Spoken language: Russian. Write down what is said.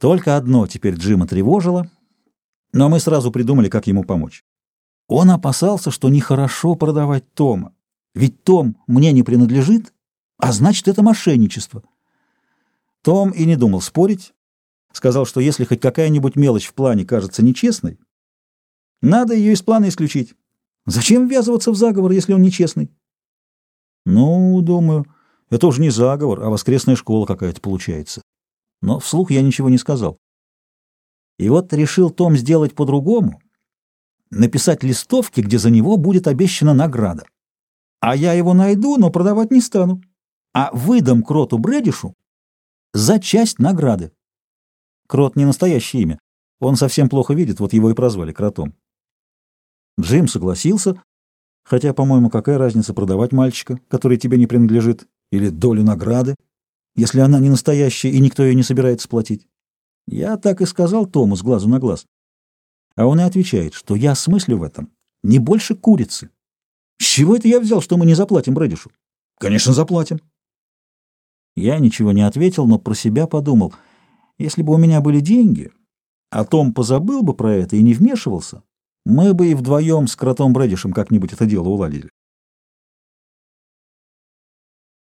Только одно теперь Джима тревожило, но мы сразу придумали, как ему помочь. Он опасался, что нехорошо продавать Тома, ведь Том мне не принадлежит, а значит, это мошенничество. Том и не думал спорить, сказал, что если хоть какая-нибудь мелочь в плане кажется нечестной, надо ее из плана исключить. Зачем ввязываться в заговор, если он нечестный? Ну, думаю, это уже не заговор, а воскресная школа какая-то получается. Но вслух я ничего не сказал. И вот решил Том сделать по-другому, написать листовки, где за него будет обещана награда. А я его найду, но продавать не стану. А выдам Кроту Брэдишу за часть награды. Крот не настоящее имя. Он совсем плохо видит, вот его и прозвали Кротом. Джим согласился, хотя, по-моему, какая разница продавать мальчика, который тебе не принадлежит, или долю награды, если она не настоящая и никто ее не собирается платить. Я так и сказал Тому с глазу на глаз. А он и отвечает, что я смыслю в этом не больше курицы. С чего это я взял, что мы не заплатим Брэдишу? Конечно, заплатим. Я ничего не ответил, но про себя подумал, если бы у меня были деньги, а Том позабыл бы про это и не вмешивался, мы бы и вдвоем с кротом Брэдишем как-нибудь это дело уладили.